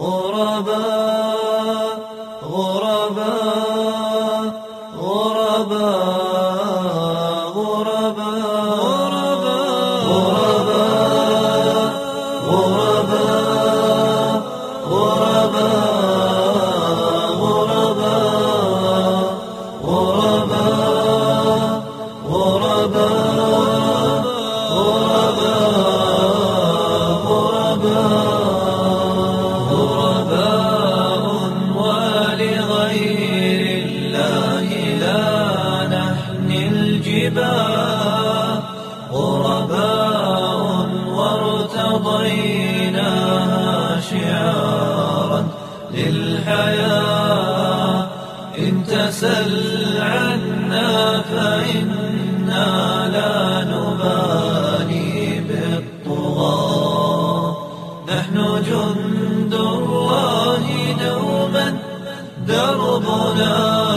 غرباء غرباء غرباء غرباء وارتضيناها شعارا للحياة. إن تسل عنا فإنا لا نبالي بالطغاة. نحن جند الله دوما دربنا.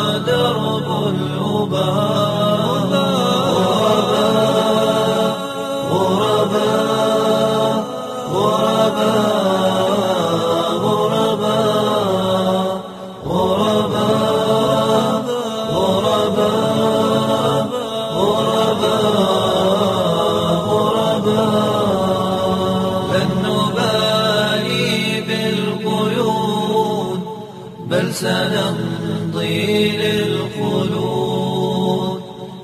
بل سنمضي للخلود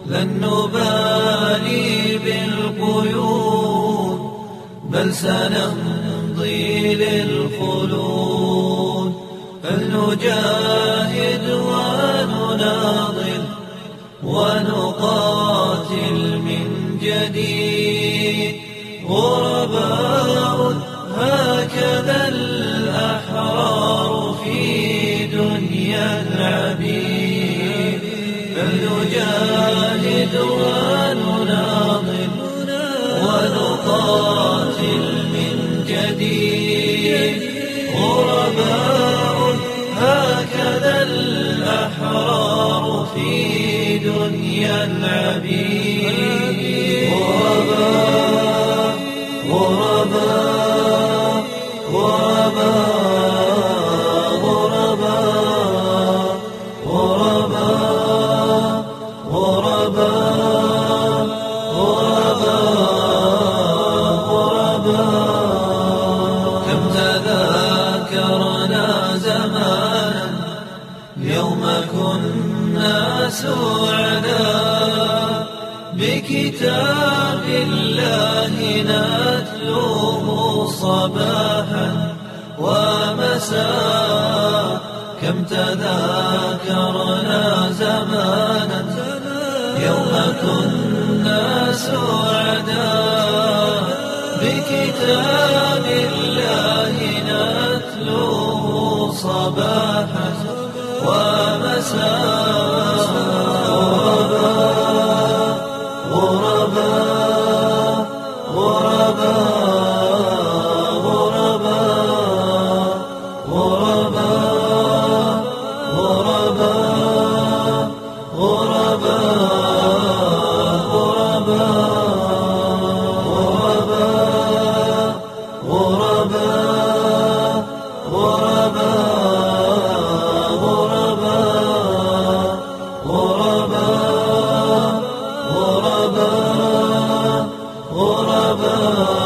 لن نبالي بالقيود بل سنمضي للخلود فلنجاهد ونناضل ونقاتل من جديد. غرباء هكذا الأحرار في دنيا العبيد. فلنجاهد ونناضل ونقاتل من جديد. هكذا الأحرار في دنيا العبيد. غرباء غرباء غرباء غرباء غرباء غرباء كم كنا سعدا بكتاب الله نتلوه صباحا ومساء كم تذاكرنا زمانا يوم كنا سعدا بكتاب الله نتلوه صباحا ومساء غرباء غرباء غرباء غرباء غرباء غرباء غرباء غرباء. Allah